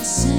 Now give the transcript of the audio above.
It's